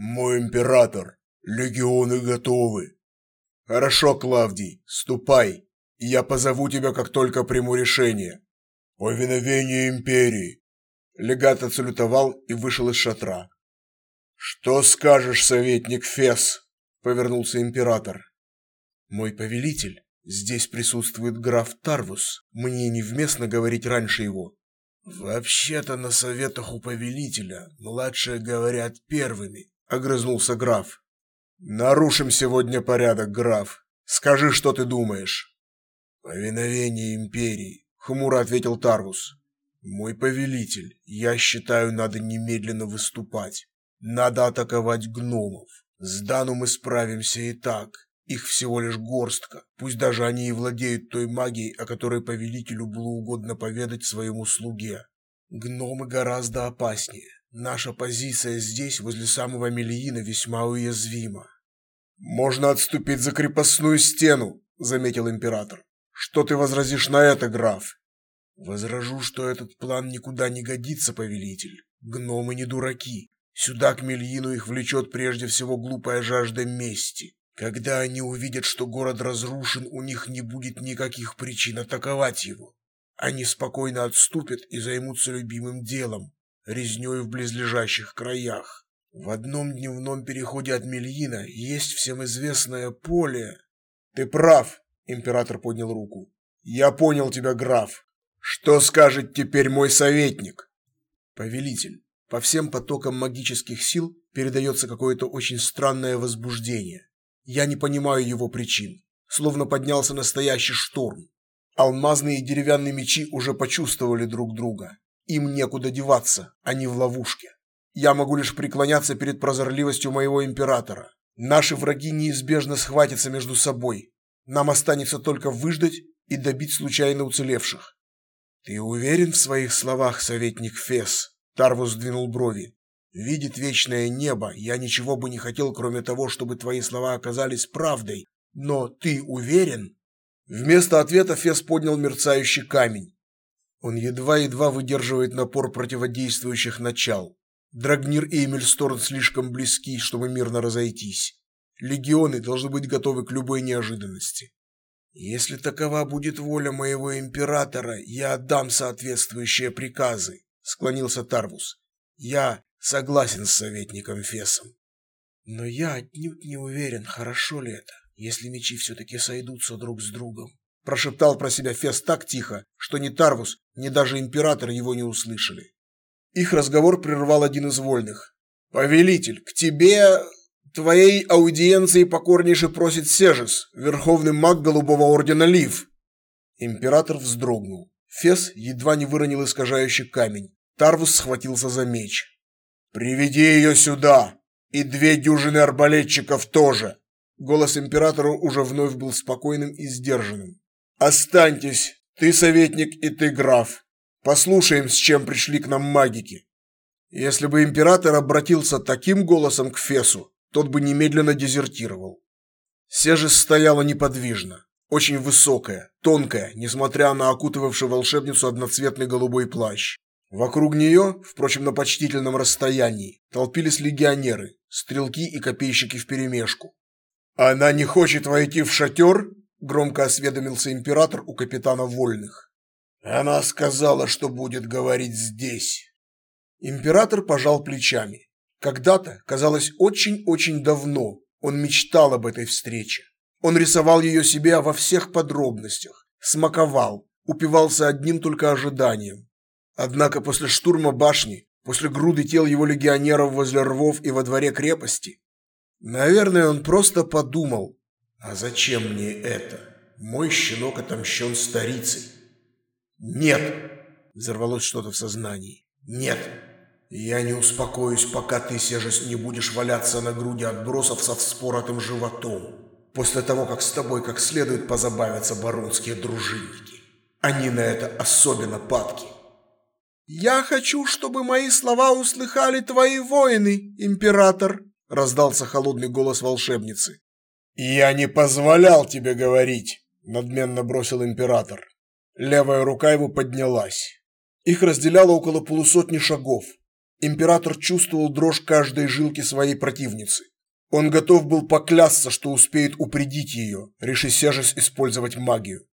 Мой император, легионы готовы. Хорошо, Клавдий, ступай, и я позову тебя, как только приму решение. Повиновение империи. Легат отсалютовал и вышел из шатра. Что скажешь, советник Фес? Повернулся император. Мой повелитель, здесь присутствует граф Тарвус. Мне невместно говорить раньше его. Вообще-то на советах у повелителя младшие говорят первыми, огрызнулся граф. Нарушим сегодня порядок, граф. Скажи, что ты думаешь. Повиновение империи, хмуро ответил Тарвус. Мой повелитель, я считаю, надо немедленно выступать. Надо атаковать гномов. С Дану мы справимся и так. Их всего лишь горстка. Пусть даже они и владеют той магией, о которой повелителю было угодно поведать своему слуге. Гномы гораздо опаснее. Наша позиция здесь, возле самого Мелиина, весьма уязвима. «Можно отступить за крепостную стену», — заметил император. «Что ты возразишь на это, граф?» «Возражу, что этот план никуда не годится, повелитель. Гномы не дураки. Сюда к Мельину их влечет прежде всего глупая жажда мести. Когда они увидят, что город разрушен, у них не будет никаких причин атаковать его. Они спокойно отступят и займутся любимым делом – резнёй в близлежащих краях. В одном дневном переходе от Мельина есть всем известное поле. Ты прав, император поднял руку. Я понял тебя, граф. Что скажет теперь мой советник? Повелитель, по всем потокам магических сил передается какое-то очень странное возбуждение. Я не понимаю его причин. Словно поднялся настоящий шторм. Алмазные и деревянные мечи уже почувствовали друг друга. Им некуда деваться, они в ловушке. Я могу лишь преклоняться перед прозорливостью моего императора. Наши враги неизбежно схватятся между собой. Нам останется только выждать и добить случайно уцелевших. Ты уверен в своих словах, советник Фес? Тарвус сдвинул брови. Видит вечное небо, я ничего бы не хотел, кроме того, чтобы твои слова оказались правдой. Но ты уверен? Вместо ответа Фес поднял мерцающий камень. Он едва-едва выдерживает напор противодействующих начал. Драгнир и Эмильсторн слишком близки, чтобы мирно разойтись. Легионы должны быть готовы к любой неожиданности. Если такова будет воля моего императора, я отдам соответствующие приказы, склонился Тарвус. Я Согласен с советником Фесом. Но я отнюдь не уверен, хорошо ли это, если мечи все-таки сойдутся друг с другом. Прошептал про себя Фес так тихо, что ни Тарвус, ни даже император его не услышали. Их разговор прервал один из вольных. «Повелитель, к тебе твоей аудиенции покорнейше просит Сежис, верховный маг Голубого Ордена Лив». Император вздрогнул. Фес едва не выронил искажающий камень. Тарвус схватился за меч. «Приведи ее сюда! И две дюжины арбалетчиков тоже!» Голос императора уже вновь был спокойным и сдержанным. «Останьтесь, ты советник и ты граф. Послушаем, с чем пришли к нам магики». Если бы император обратился таким голосом к Фесу, тот бы немедленно дезертировал. Сежис стояла неподвижно, очень высокая, тонкая, несмотря на окутывавший волшебницу одноцветный голубой плащ. Вокруг нее, впрочем, на почтительном расстоянии, толпились легионеры, стрелки и копейщики вперемешку. «Она не хочет войти в шатер?» – громко осведомился император у капитана Вольных. «Она сказала, что будет говорить здесь». Император пожал плечами. Когда-то, казалось, очень-очень давно, он мечтал об этой встрече. Он рисовал ее себе во всех подробностях, смаковал, упивался одним только ожиданием. Однако после штурма башни, после груды тел его легионеров возле рвов и во дворе крепости, наверное, он просто подумал, а зачем мне это? Мой щенок отомщен старицей. Нет, взорвалось что-то в сознании. Нет, я не успокоюсь, пока ты, Сежес, не будешь валяться на груди отбросов со вспоротым животом. После того, как с тобой как следует позабавятся баронские дружинники. Они на это особенно падки. «Я хочу, чтобы мои слова услыхали твои воины, император», — раздался холодный голос волшебницы. «Я не позволял тебе говорить», — надменно бросил император. Левая рука его поднялась. Их разделяло около полусотни шагов. Император чувствовал дрожь каждой жилки своей противницы. Он готов был поклясться, что успеет упредить ее, решив Сежес использовать магию.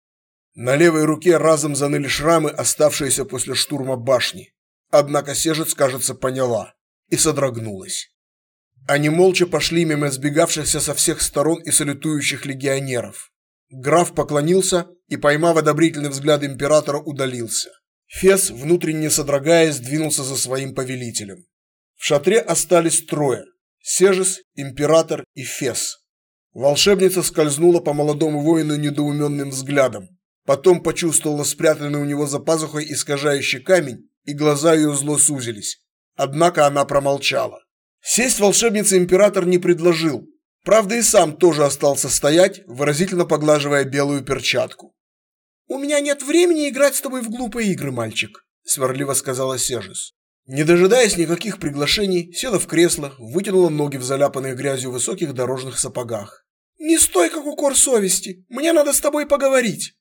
На левой руке разом заныли шрамы, оставшиеся после штурма башни. Однако Сежец, кажется, поняла и содрогнулась. Они молча пошли мимо сбегавшихся со всех сторон и салютующих легионеров. Граф поклонился и, поймав одобрительный взгляд императора, удалился. Фес, внутренне содрогаясь, двинулся за своим повелителем. В шатре остались трое – Сежес, император и Фес. Волшебница скользнула по молодому воину недоуменным взглядом. Потом почувствовала спрятанный у него за пазухой искажающий камень, и глаза ее зло сузились. Однако она промолчала. Сесть волшебнице император не предложил. Правда, и сам тоже остался стоять, выразительно поглаживая белую перчатку. «У меня нет времени играть с тобой в глупые игры, мальчик», – сварливо сказала Сежис. Не дожидаясь никаких приглашений, села в кресло, вытянула ноги в заляпанных грязью высоких дорожных сапогах. «Не стой, как укор совести! Мне надо с тобой поговорить!»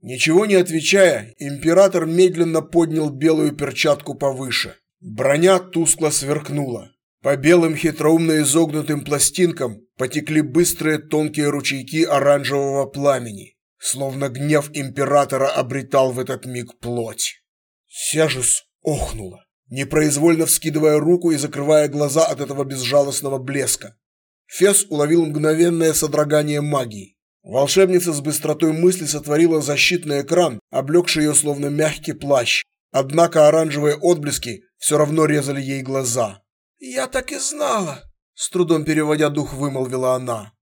Ничего не отвечая, император медленно поднял белую перчатку повыше. Броня тускло сверкнула. По белым хитроумно изогнутым пластинкам потекли быстрые тонкие ручейки оранжевого пламени, словно гнев императора обретал в этот миг плоть. Сяжес охнула, непроизвольно вскидывая руку и закрывая глаза от этого безжалостного блеска. Фес уловил мгновенное содрогание магии. Волшебница с быстротой мысли сотворила защитный экран, облегший ее словно мягкий плащ. Однако оранжевые отблески все равно резали ей глаза. «Я так и знала!» – с трудом переводя дух, вымолвила она.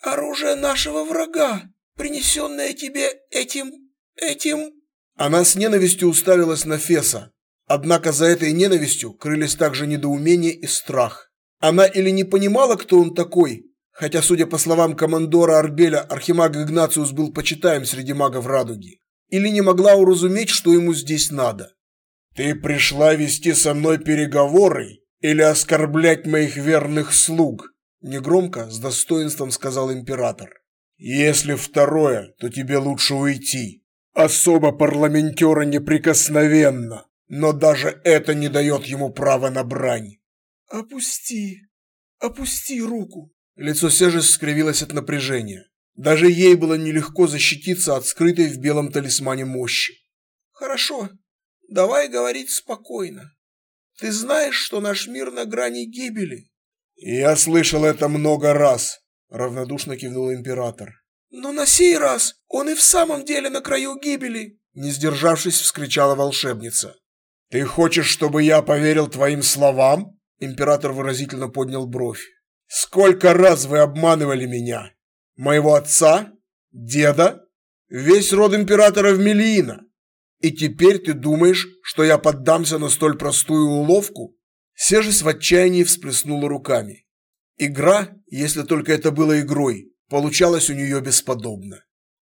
«Оружие нашего врага, принесенное тебе этим... этим...» Она с ненавистью уставилась на Феса. Однако за этой ненавистью крылись также недоумение и страх. Она или не понимала, кто он такой, Хотя, судя по словам командора Арбеля, архимаг Игнациус был почитаем среди магов Радуги. Или не могла уразуметь, что ему здесь надо. «Ты пришла вести со мной переговоры или оскорблять моих верных слуг?» Негромко, с достоинством сказал император. «Если второе, то тебе лучше уйти. Особо парламентера неприкосновенно, но даже это не дает ему права на брань». «Опусти, опусти руку», Лицо Сержи скривилось от напряжения. Даже ей было нелегко защититься от скрытой в белом талисмане мощи. «Хорошо, давай говорить спокойно. Ты знаешь, что наш мир на грани гибели?» «Я слышал это много раз», — равнодушно кивнул император. «Но на сей раз он и в самом деле на краю гибели», — не сдержавшись, вскричала волшебница. «Ты хочешь, чтобы я поверил твоим словам?» Император выразительно поднял бровь. Сколько раз вы обманывали меня? Моего отца? Деда? Весь род императора Мелиина. И теперь ты думаешь, что я поддамся на столь простую уловку? Сежись в отчаянии всплеснула руками. Игра, если только это было игрой, получалась у нее бесподобно.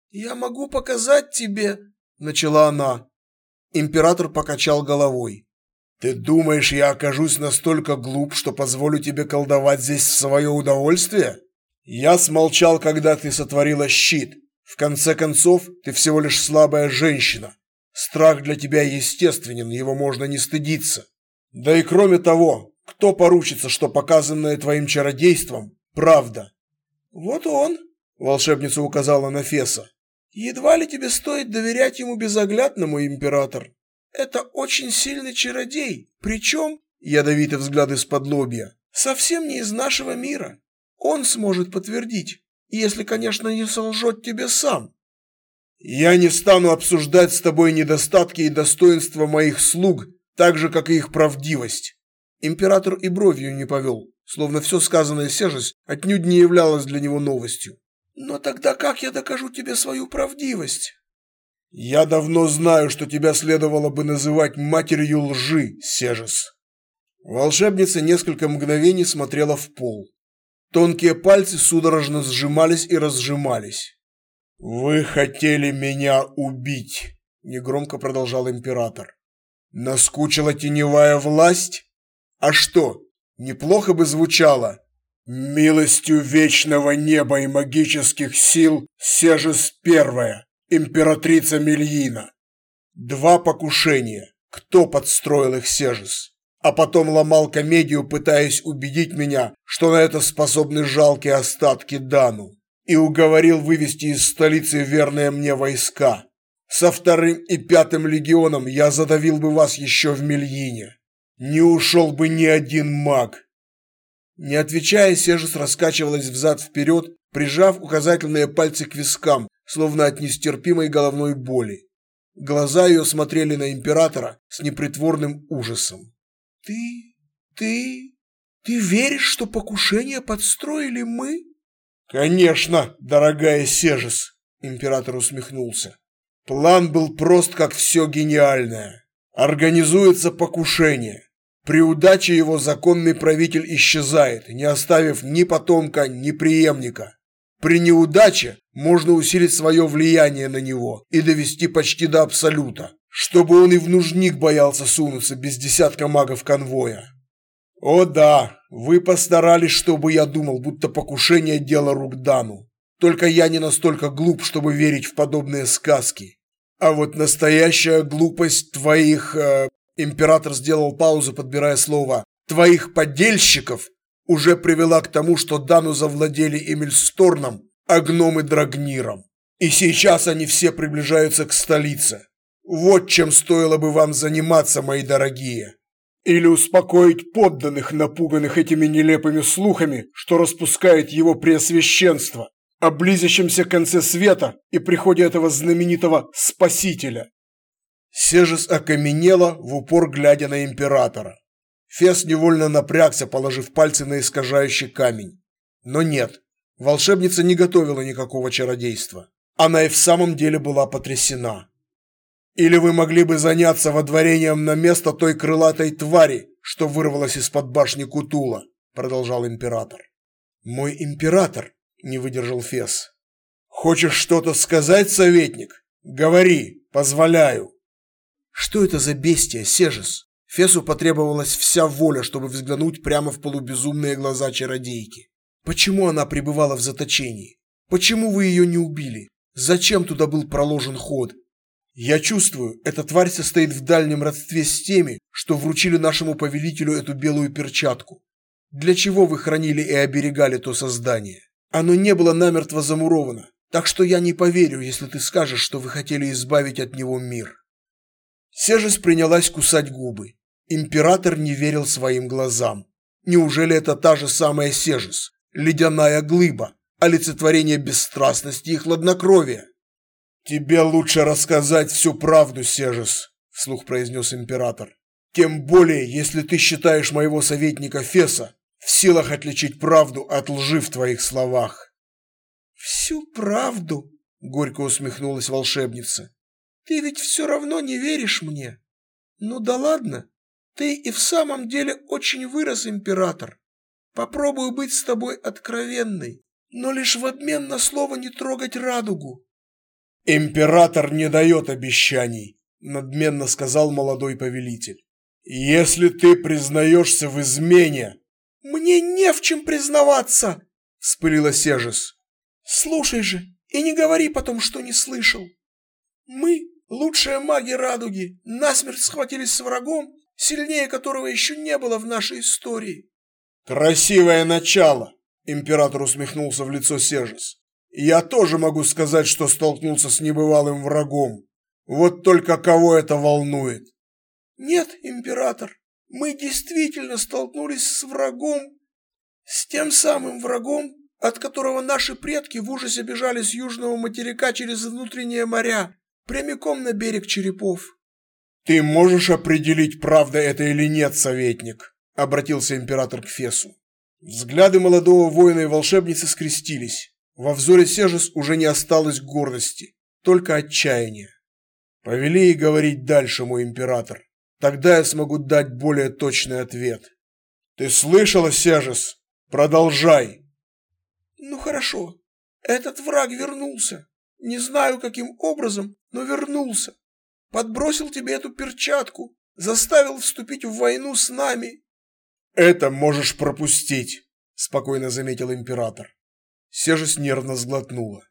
«Я могу показать тебе...» – начала она. Император покачал головой. Ты думаешь, я окажусь настолько глуп, что позволю тебе колдовать здесь в свое удовольствие? Я смолчал, когда ты сотворила щит. В конце концов, ты всего лишь слабая женщина. Страх для тебя естественен, его можно не стыдиться. Да и кроме того, кто поручится, что показанное твоим чародейством – правда? Вот он, волшебница указала на Феса. Едва ли тебе стоит доверять ему безоглядному, император. Это очень сильный чародей, причем, ядовитый взгляд из-под лобья, совсем не из нашего мира. Он сможет подтвердить, если, конечно, не солжет тебе сам. Я не стану обсуждать с тобой недостатки и достоинства моих слуг, так же, как и их правдивость. Император и бровью не повел, словно все сказанное Сежес отнюдь не являлось для него новостью. Но тогда как я докажу тебе свою правдивость? Я давно знаю, что тебя следовало бы называть матерью лжи, Сежес. Волшебница несколько мгновений смотрела в пол. Тонкие пальцы судорожно сжимались и разжимались. Вы хотели меня убить, негромко продолжал император. Наскучила теневая власть? А что, неплохо бы звучало? Милостью вечного неба и магических сил Сежес первая императрица Мельина. Два покушения. Кто подстроил их Сежес? а потом ломал комедию, пытаясь убедить меня, что на это способны жалкие остатки Дану, и уговорил вывести из столицы верные мне войска. Со вторым и пятым легионом я задавил бы вас еще в Мельине. Не ушел бы ни один маг. Не отвечая, Сежес раскачивалась взад-вперед, прижав указательные пальцы к вискам, словно от нестерпимой головной боли. Глаза ее смотрели на императора с непритворным ужасом. «Ты... ты... ты веришь, что покушение подстроили мы?» «Конечно, дорогая Сежес!» – император усмехнулся. «План был прост, как все гениальное. Организуется покушение. При удаче его законный правитель исчезает, не оставив ни потомка, ни преемника. При неудаче можно усилить свое влияние на него и довести почти до абсолюта, чтобы он и в нужник боялся сунуться без десятка магов конвоя. О да, вы постарались, чтобы я думал, будто покушение – дело рук Дану. Только я не настолько глуп, чтобы верить в подобные сказки. А вот настоящая глупость твоих... Э, император сделал паузу, подбирая слово. Твоих подельщиков уже привела к тому, что Дану завладели Эмильсторном, а гномы Драгниром. И сейчас они все приближаются к столице. Вот чем стоило бы вам заниматься, мои дорогие. Или успокоить подданных, напуганных этими нелепыми слухами, что распускает его преосвященство, о близящемся конце света и приходе этого знаменитого Спасителя. Сежес окаменела, в упор глядя на императора. Фес невольно напрягся, положив пальцы на искажающий камень. Но нет, волшебница не готовила никакого чародейства. Она и в самом деле была потрясена. Или вы могли бы заняться водворением на место той крылатой твари, что вырвалась из-под башни Кутула, продолжал император. Мой император, не выдержал Фес. Хочешь что-то сказать, советник? Говори, позволяю. Что это за бестия, Сежес? Фесу потребовалась вся воля, чтобы взглянуть прямо в полубезумные глаза чародейки. Почему она пребывала в заточении? Почему вы ее не убили? Зачем туда был проложен ход? Я чувствую, эта тварь состоит в дальнем родстве с теми, что вручили нашему повелителю эту белую перчатку. Для чего вы хранили и оберегали то создание? Оно не было намертво замуровано, так что я не поверю, если ты скажешь, что вы хотели избавить от него мир. Сежес принялась кусать губы. Император не верил своим глазам. Неужели это та же самая Сежес, ледяная глыба, олицетворение бесстрастности и хладнокровия? «Тебе лучше рассказать всю правду, Сежес», – вслух произнес император. «Тем более, если ты считаешь моего советника Феса в силах отличить правду от лжи в твоих словах». «Всю правду?» – горько усмехнулась волшебница. «Ты ведь все равно не веришь мне. Ну да ладно, ты и в самом деле очень вырос, император. Попробую быть с тобой откровенной, но лишь в обмен на слово не трогать радугу. Император не дает обещаний, надменно сказал молодой повелитель. Если ты признаешься в измене... Мне не в чем признаваться, вспылила Сежес. Слушай же и не говори потом, что не слышал. Мы, лучшие маги радуги, насмерть схватились с врагом сильнее которого еще не было в нашей истории. Красивое начало, император усмехнулся в лицо Сежес. Я тоже могу сказать, что столкнулся с небывалым врагом. Вот только кого это волнует? Нет, император, мы действительно столкнулись с врагом, с тем самым врагом, от которого наши предки в ужасе бежали с южного материка через внутренние моря, прямиком на берег черепов. «Ты можешь определить, правда это или нет, советник?» – обратился император к Фесу. Взгляды молодого воина и волшебницы скрестились. Во взоре Сежес уже не осталось гордости, только отчаяние. «Повели и говорить дальше, мой император. Тогда я смогу дать более точный ответ». «Ты слышала, Сежес? Продолжай!» «Ну хорошо. Этот враг вернулся. Не знаю, каким образом, но вернулся подбросил тебе эту перчатку, заставил вступить в войну с нами. Это можешь пропустить, спокойно заметил император. Сежес нервно сглотнула.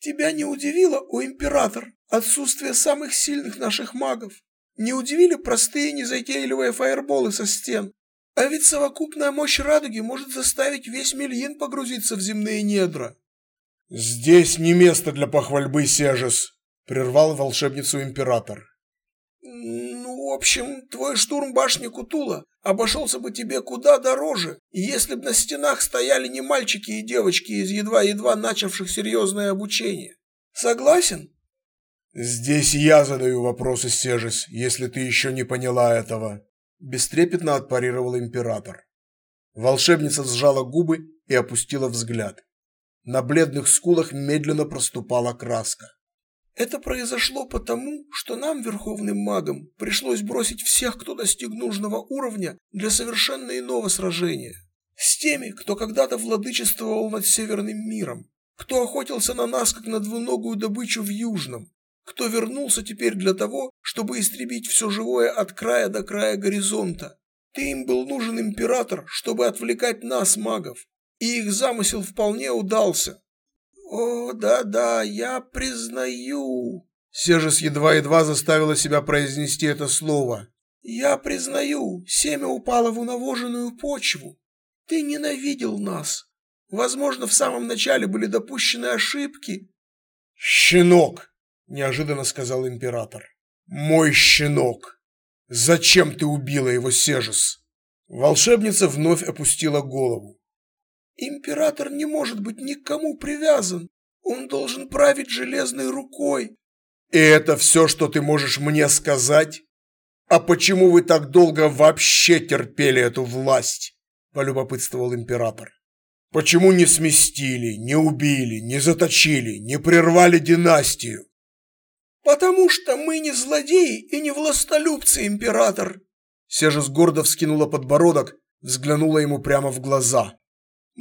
Тебя не удивило, о император, отсутствие самых сильных наших магов? Не удивили простые незатейливые фаерболы со стен? А ведь совокупная мощь радуги может заставить весь Мельин погрузиться в земные недра. «Здесь не место для похвальбы, Сежес», — прервал волшебницу император. «Ну, в общем, твой штурм башни Кутула обошелся бы тебе куда дороже, если бы на стенах стояли не мальчики и девочки из едва-едва начавших серьезное обучение. Согласен?» «Здесь я задаю вопросы, Сежес, если ты еще не поняла этого», — бестрепетно отпарировал император. Волшебница сжала губы и опустила взгляд. На бледных скулах медленно проступала краска. Это произошло потому, что нам, верховным магам, пришлось бросить всех, кто достиг нужного уровня для совершенно иного сражения. С теми, кто когда-то владычествовал над Северным миром, кто охотился на нас, как на двуногую добычу в Южном, кто вернулся теперь для того, чтобы истребить все живое от края до края горизонта. Ты им был нужен император, чтобы отвлекать нас, магов, и их замысел вполне удался. «О, да-да, я признаю...» Сежес едва-едва заставила себя произнести это слово. «Я признаю, семя упало в унавоженную почву. Ты ненавидел нас. Возможно, в самом начале были допущены ошибки». «Щенок!» – неожиданно сказал император. «Мой щенок! Зачем ты убила его, Сежес?» Волшебница вновь опустила голову. Император не может быть никому привязан. Он должен править железной рукой. И это все, что ты можешь мне сказать? А почему вы так долго вообще терпели эту власть? Полюбопытствовал император. Почему не сместили, не убили, не заточили, не прервали династию? Потому что мы не злодеи и не властолюбцы, император. Сежес гордо вскинула подбородок, взглянула ему прямо в глаза.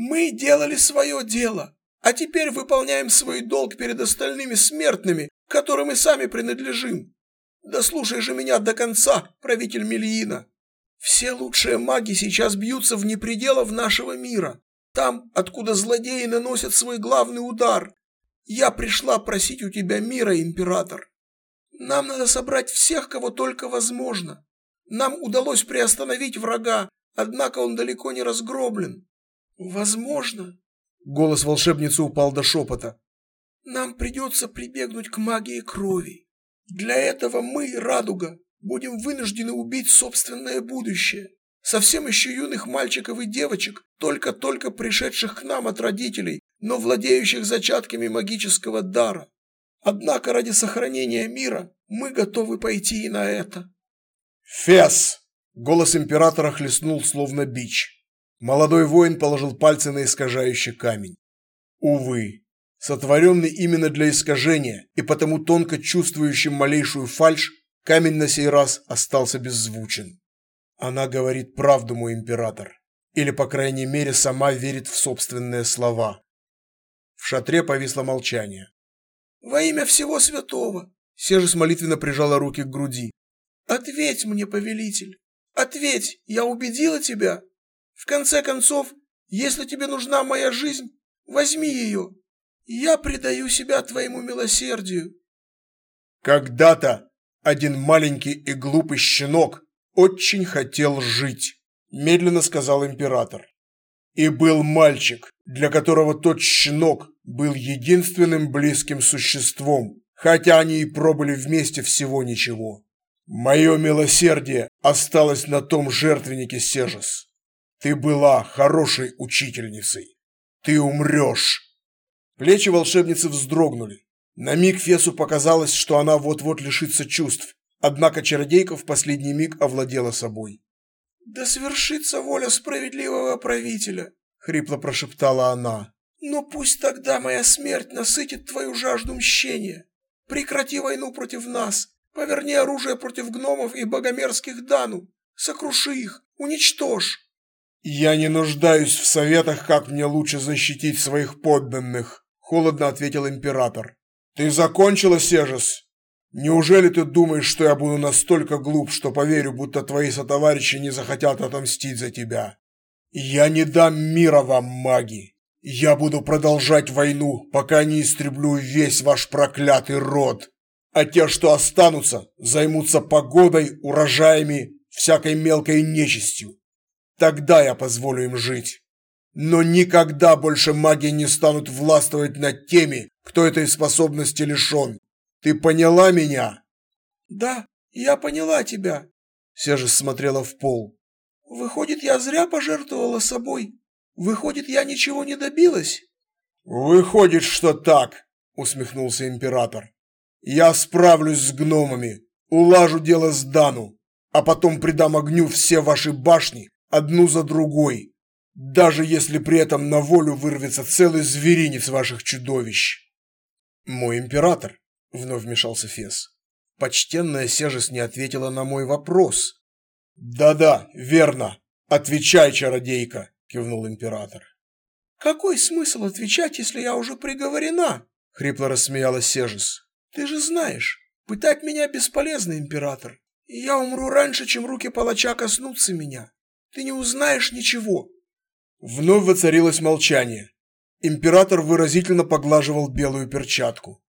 Мы делали свое дело, а теперь выполняем свой долг перед остальными смертными, которым и сами принадлежим. Да же меня до конца, правитель Мельина. Все лучшие маги сейчас бьются вне пределов нашего мира, там, откуда злодеи наносят свой главный удар. Я пришла просить у тебя мира, император. Нам надо собрать всех, кого только возможно. Нам удалось приостановить врага, однако он далеко не разгромлен. Возможно. Голос волшебницы упал до шепота. Нам придется прибегнуть к магии крови. Для этого мы, Радуга, будем вынуждены убить собственное будущее. Совсем еще юных мальчиков и девочек, только-только пришедших к нам от родителей, но владеющих зачатками магического дара. Однако ради сохранения мира мы готовы пойти и на это. Фес! Голос императора хлестнул словно бич. Молодой воин положил пальцы на искажающий камень. Увы, сотворенный именно для искажения и потому тонко чувствующим малейшую фальшь, камень на сей раз остался беззвучен. Она говорит правду, мой император. Или, по крайней мере, сама верит в собственные слова. В шатре повисло молчание. «Во имя всего святого!» Сежес молитвенно прижала руки к груди. «Ответь мне, повелитель! Ответь! Я убедила тебя!» В конце концов, если тебе нужна моя жизнь, возьми ее. Я предаю себя твоему милосердию. Когда-то один маленький и глупый щенок очень хотел жить, медленно сказал император. И был мальчик, для которого тот щенок был единственным близким существом, хотя они и пробыли вместе всего ничего. Мое милосердие осталось на том жертвеннике Сежес. Ты была хорошей учительницей. Ты умрешь. Плечи волшебницы вздрогнули. На миг Фесу показалось, что она вот-вот лишится чувств. Однако чародейка в последний миг овладела собой. «Да свершится воля справедливого правителя», — хрипло прошептала она. «Но пусть тогда моя смерть насытит твою жажду мщения. Прекрати войну против нас, поверни оружие против гномов и богомерзких Дану, сокруши их, уничтожь». «Я не нуждаюсь в советах, как мне лучше защитить своих подданных», – холодно ответил император. «Ты закончила, Сежес? Неужели ты думаешь, что я буду настолько глуп, что поверю, будто твои сотоварищи не захотят отомстить за тебя? Я не дам мира вам, маги. Я буду продолжать войну, пока не истреблю весь ваш проклятый род. а те, что останутся, займутся погодой, урожаями, всякой мелкой нечистью. Тогда я позволю им жить. Но никогда больше маги не станут властвовать над теми, кто этой способности лишен. Ты поняла меня? Да, я поняла тебя. Сежа смотрела в пол. Выходит, я зря пожертвовала собой. Выходит, я ничего не добилась. Выходит, что так, усмехнулся император. Я справлюсь с гномами, улажу дело с Дану, а потом придам огню все ваши башни одну за другой, даже если при этом на волю вырвется целый зверинец ваших чудовищ. Мой император, вновь вмешался Фес. Почтенная Сежес не ответила на мой вопрос. Да-да, верно. Отвечай, чародейка, кивнул император. Какой смысл отвечать, если я уже приговорена? хрипло рассмеялась Сежес. Ты же знаешь, пытать меня бесполезно, император. Я умру раньше, чем руки палача коснутся меня. Ты не узнаешь ничего. Вновь воцарилось молчание. Император выразительно поглаживал белую перчатку.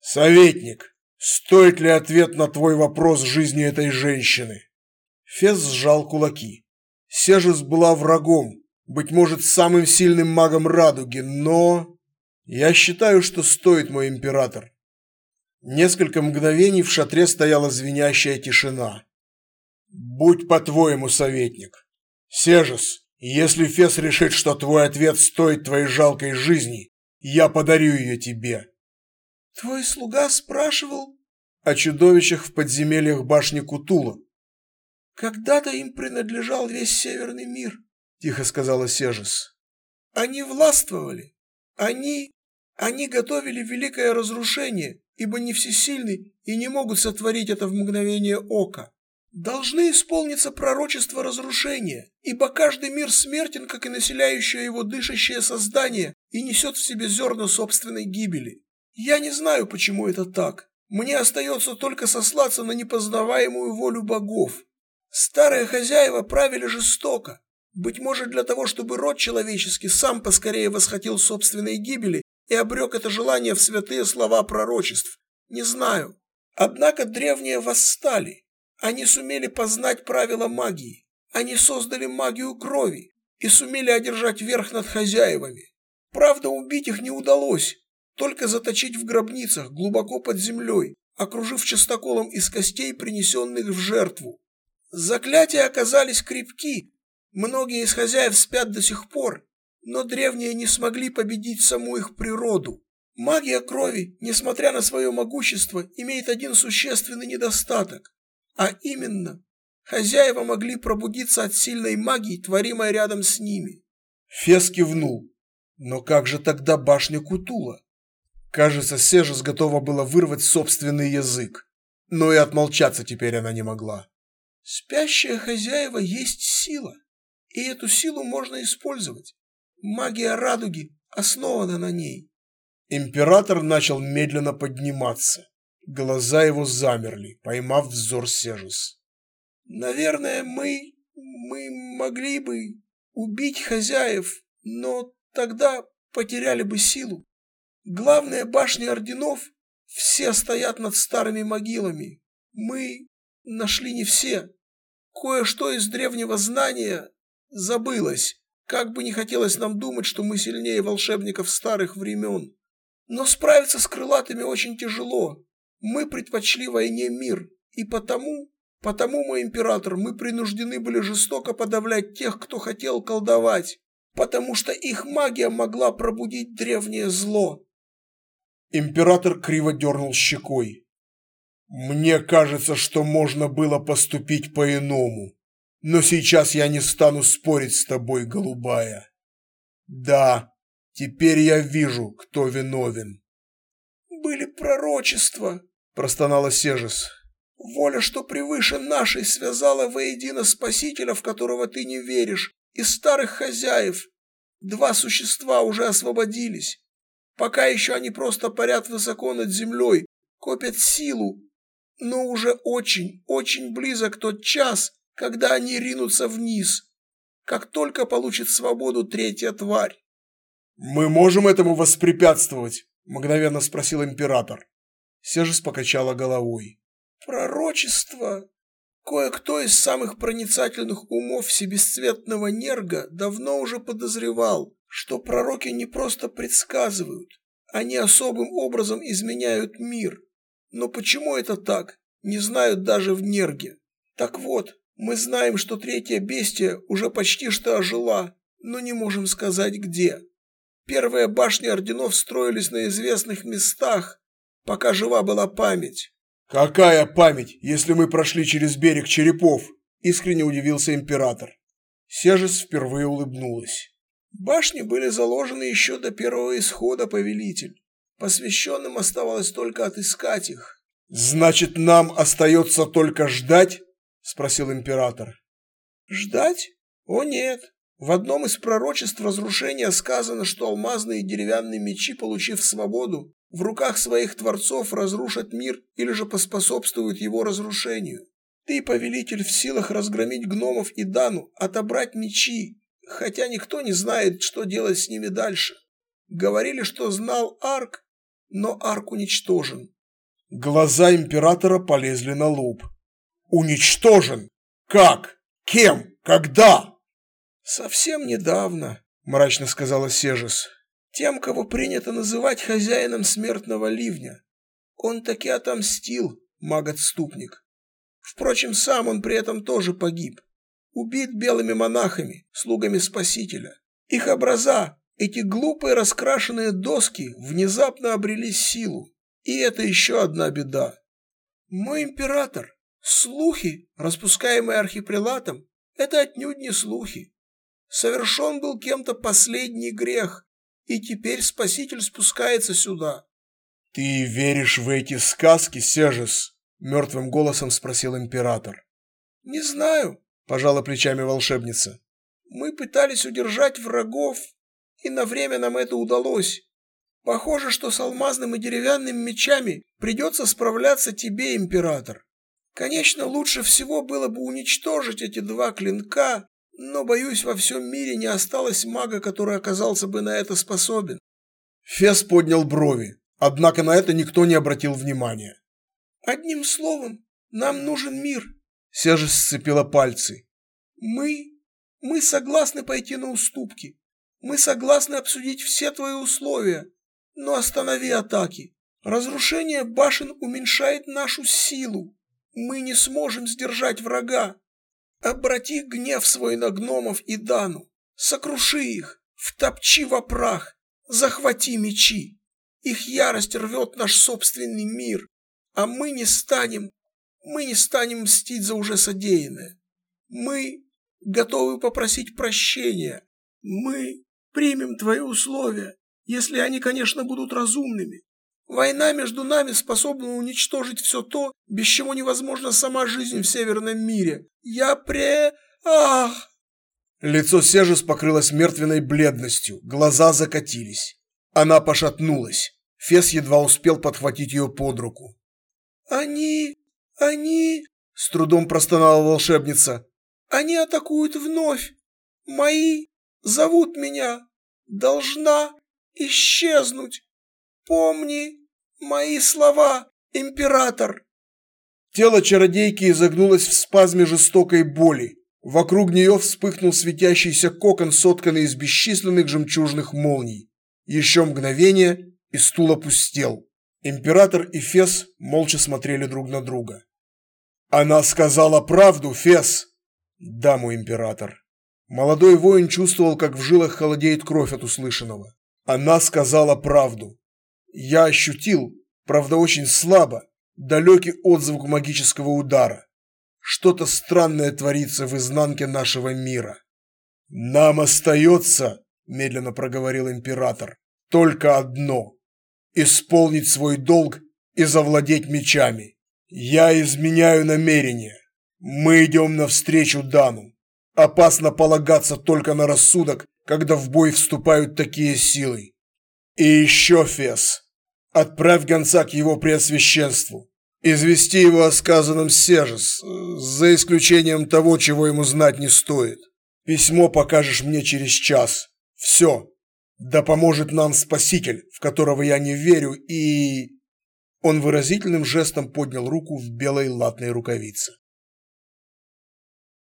Советник, стоит ли ответ на твой вопрос жизни этой женщины? Фес сжал кулаки. Сежес была врагом, быть может, самым сильным магом радуги, но я считаю, что стоит мой император. Несколько мгновений в шатре стояла звенящая тишина. Будь по-твоему, советник. Сежес, если Фес решит, что твой ответ стоит твоей жалкой жизни, я подарю ее тебе. Твой слуга спрашивал о чудовищах в подземельях башни Кутула. Когда-то им принадлежал весь северный мир, тихо сказала Сежес. Они властвовали. Они они готовили великое разрушение, ибо не всесильны и не могут сотворить это в мгновение ока. Должны исполниться пророчества разрушения, ибо каждый мир смертен, как и населяющее его дышащее создание, и несет в себе зерна собственной гибели. Я не знаю, почему это так. Мне остается только сослаться на непознаваемую волю богов. Старые хозяева правили жестоко. Быть может, для того, чтобы род человеческий сам поскорее восхотел собственной гибели и обрек это желание в святые слова пророчеств. Не знаю. Однако древние восстали. Они сумели познать правила магии. Они создали магию крови и сумели одержать верх над хозяевами. Правда, убить их не удалось, только заточить в гробницах глубоко под землей, окружив частоколом из костей, принесенных в жертву. Заклятия оказались крепки, многие из хозяев спят до сих пор, но древние не смогли победить саму их природу. Магия крови, несмотря на свое могущество, имеет один существенный недостаток, а именно, хозяева могли пробудиться от сильной магии, творимой рядом с ними. Фес кивнул. Но как же тогда башня Кутула? Кажется, Сежес готова была вырвать собственный язык, но и отмолчаться теперь она не могла. Спящая хозяева есть сила, и эту силу можно использовать. Магия радуги основана на ней. Император начал медленно подниматься. Глаза его замерли, поймав взор Сежес. Наверное, мы мы могли бы убить хозяев, но тогда потеряли бы силу. Главные башни орденов все стоят над старыми могилами. Мы нашли не все. Кое-что из древнего знания забылось. Как бы не хотелось нам думать, что мы сильнее волшебников старых времен. Но справиться с крылатыми очень тяжело. Мы предпочли войне мир, и потому, потому, мой император, мы принуждены были жестоко подавлять тех, кто хотел колдовать, потому что их магия могла пробудить древнее зло. Император криво дернул щекой. Мне кажется, что можно было поступить по-иному. Но сейчас я не стану спорить с тобой, голубая. Да, теперь я вижу, кто виновен. Были пророчества, простонала Сежес. Воля, что превыше нашей, связала воедино спасителя, в которого ты не веришь, и старых хозяев. Два существа уже освободились. Пока еще они просто парят высоко над землей, копят силу, но уже очень, очень близок тот час, когда они ринутся вниз, как только получит свободу третья тварь. «Мы можем этому воспрепятствовать?» – мгновенно спросил император. Сежес покачала головой. Пророчество. Кое-кто из самых проницательных умов всебесцветного нерга давно уже подозревал, что пророки не просто предсказывают, они особым образом изменяют мир. Но почему это так, не знают даже в нерге. Так вот, мы знаем, что третья бестия уже почти что ожила, но не можем сказать где. Первые башни орденов строились на известных местах, пока жива была память. «Какая память, если мы прошли через берег черепов?» – искренне удивился император. Сежес впервые улыбнулась. Башни были заложены еще до первого исхода, повелитель. Посвященным оставалось только отыскать их. «Значит, нам остается только ждать?» – спросил император. «Ждать? О нет, в одном из пророчеств разрушения сказано, что алмазные и деревянные мечи, получив свободу, в руках своих творцов разрушат мир или же поспособствуют его разрушению. Ты, повелитель, в силах разгромить гномов и Дану, отобрать мечи, хотя никто не знает, что делать с ними дальше. Говорили, что знал Арк, но Арк уничтожен. Глаза императора полезли на лоб. Уничтожен? Как? Кем? Когда? «Совсем недавно», – мрачно сказала Сежес, – «тем, кого принято называть хозяином смертного ливня. Он таки отомстил, маг-отступник. Впрочем, сам он при этом тоже погиб. Убит белыми монахами, слугами Спасителя. Их образа, эти глупые раскрашенные доски, внезапно обрели силу. И это еще одна беда. Мой император, слухи, распускаемые архипрелатом, это отнюдь не слухи. Совершен был кем-то последний грех, и теперь Спаситель спускается сюда. «Ты веришь в эти сказки, Сежес?» — мертвым голосом спросил император. «Не знаю», — пожала плечами волшебница. «Мы пытались удержать врагов, и на время нам это удалось. Похоже, что с алмазным и деревянным мечами придется справляться тебе, император. Конечно, лучше всего было бы уничтожить эти два клинка, но, боюсь, во всем мире не осталось мага, который оказался бы на это способен. Фес поднял брови, однако на это никто не обратил внимания. Одним словом, нам нужен мир. Сежа сцепила пальцы. Мы... мы согласны пойти на уступки. Мы согласны обсудить все твои условия. Но останови атаки. Разрушение башен уменьшает нашу силу. Мы не сможем сдержать врага. Обрати гнев свой на гномов и Дану, сокруши их, втопчи во прах, захвати мечи. Их ярость рвет наш собственный мир, а мы не станем, мы не станем мстить за уже содеянное. Мы готовы попросить прощения. Мы примем твои условия, если они, конечно, будут разумными. Война между нами способна уничтожить все то, без чего невозможна сама жизнь в Северном мире. Я пре... Ах!» Лицо Сежес покрылось мертвенной бледностью, глаза закатились. Она пошатнулась. Фес едва успел подхватить ее под руку. «Они... они...» — с трудом простонала волшебница. «Они атакуют вновь. Мои зовут меня. Должна исчезнуть. Помни мои слова, император!» Тело чародейки изогнулось в спазме жестокой боли. Вокруг нее вспыхнул светящийся кокон, сотканный из бесчисленных жемчужных молний. Еще мгновение, и стул опустел. Император и Фес молча смотрели друг на друга. «Она сказала правду, Фес!» «Да, мой император». Молодой воин чувствовал, как в жилах холодеет кровь от услышанного. Она сказала правду. Я ощутил, правда очень слабо, далекий отзвук магического удара. Что-то странное творится в изнанке нашего мира. «Нам остается, — медленно проговорил император, — только одно — исполнить свой долг и завладеть мечами. Я изменяю намерение. Мы идем навстречу Дану. Опасно полагаться только на рассудок, когда в бой вступают такие силы. И еще, Фес, отправь гонца к его преосвященству. Извести его о сказанном Сежес, за исключением того, чего ему знать не стоит. Письмо покажешь мне через час. Все. Да поможет нам Спаситель, в которого я не верю, и... Он выразительным жестом поднял руку в белой латной рукавице.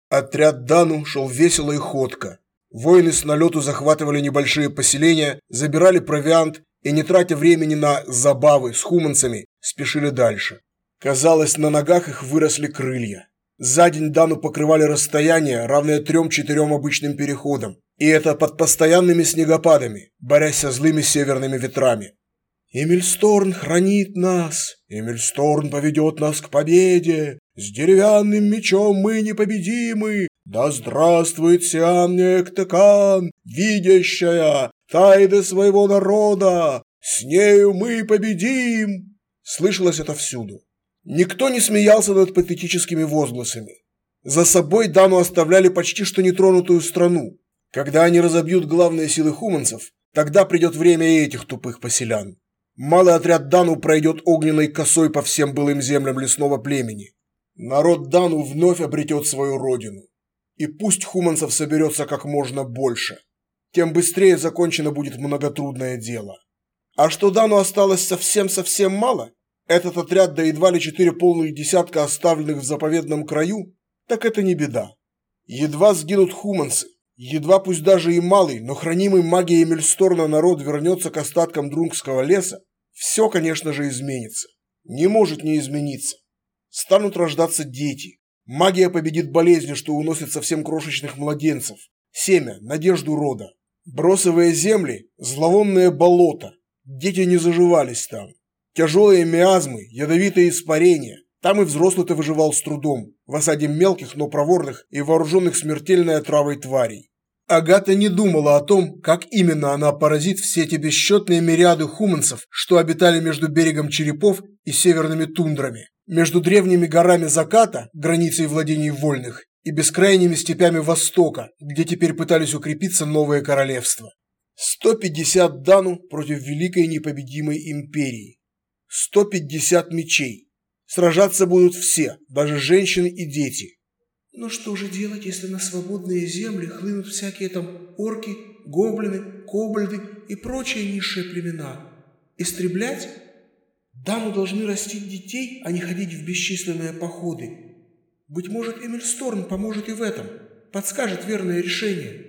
Отряд Дану шел весело и ходко. Воины с налету захватывали небольшие поселения, забирали провиант и, не тратя времени на забавы с хуманцами, спешили дальше. Казалось, на ногах их выросли крылья. За день Дану покрывали расстояние, равное трем-четырем обычным переходам, и это под постоянными снегопадами, борясь со злыми северными ветрами. «Эмильсторн хранит нас! Эмильсторн поведет нас к победе! С деревянным мечом мы непобедимы! Да здравствует Сиамня Эктекан, видящая, тайны своего народа! С нею мы победим!» Слышалось это всюду. Никто не смеялся над патетическими возгласами. За собой Дану оставляли почти что нетронутую страну. Когда они разобьют главные силы хуманцев, тогда придет время и этих тупых поселян. Малый отряд Дану пройдет огненной косой по всем былым землям лесного племени. Народ Дану вновь обретет свою родину. И пусть хуманцев соберется как можно больше. Тем быстрее закончено будет многотрудное дело. А что Дану осталось совсем-совсем мало, этот отряд да едва ли четыре полных десятка оставленных в заповедном краю, так это не беда. Едва сгинут хуманцы, едва пусть даже и малый, но хранимый магией Мельсторна народ вернется к остаткам Друнгского леса, все, конечно же, изменится. Не может не измениться. Станут рождаться дети. Магия победит болезни, что уносит совсем крошечных младенцев. Семя, надежду рода. Бросовые земли, зловонное болото. Дети не заживались там. Тяжелые миазмы, ядовитые испарения. Там и взрослый-то выживал с трудом, в осаде мелких, но проворных и вооруженных смертельной отравой тварей. Агата не думала о том, как именно она поразит все эти бесчетные мириады хуманцев, что обитали между берегом черепов и северными тундрами, между древними горами заката, границей владений вольных, и бескрайними степями Востока, где теперь пытались укрепиться новые королевства. 150 дану против великой непобедимой империи. 150 мечей. Сражаться будут все, даже женщины и дети. Но что же делать, если на свободные земли хлынут всякие там орки, гоблины, кобальды и прочие низшие племена? Истреблять? Да, мы должны растить детей, а не ходить в бесчисленные походы. Быть может, Эмиль Сторн поможет и в этом, подскажет верное решение.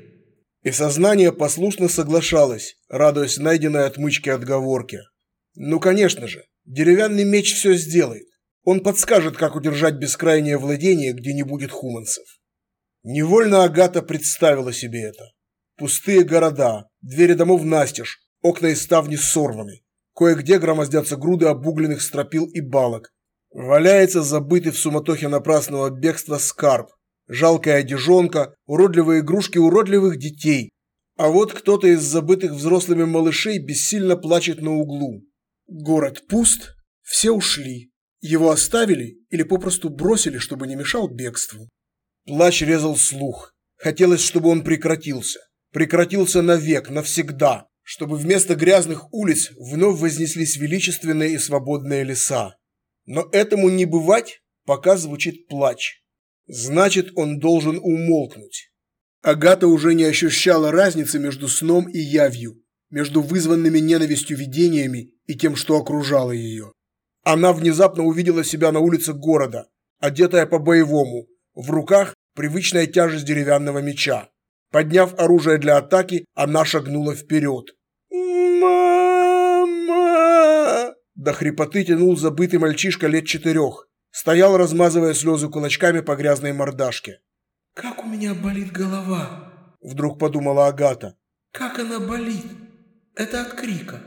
И сознание послушно соглашалось, радуясь найденной отмычке отговорки. Ну, конечно же, деревянный меч все сделает. Он подскажет, как удержать бескрайнее владение, где не будет хуманцев. Невольно Агата представила себе это. Пустые города, двери домов настежь, окна и ставни сорваны. Кое-где громоздятся груды обугленных стропил и балок. Валяется забытый в суматохе напрасного бегства скарб. Жалкая одежонка, уродливые игрушки уродливых детей. А вот кто-то из забытых взрослыми малышей бессильно плачет на углу. Город пуст, все ушли. Его оставили или попросту бросили, чтобы не мешал бегству. Плач резал слух. Хотелось, чтобы он прекратился. Прекратился навек, навсегда, чтобы вместо грязных улиц вновь вознеслись величественные и свободные леса. Но этому не бывать, пока звучит плач. Значит, он должен умолкнуть. Агата уже не ощущала разницы между сном и явью, между вызванными ненавистью видениями и тем, что окружало ее. Она внезапно увидела себя на улице города, одетая по-боевому, в руках привычная тяжесть деревянного меча. Подняв оружие для атаки, она шагнула вперед. «Мама!» До хрипоты тянул забытый мальчишка лет четырех. Стоял, размазывая слезы кулачками по грязной мордашке. «Как у меня болит голова!» Вдруг подумала Агата. «Как она болит! Это от крика.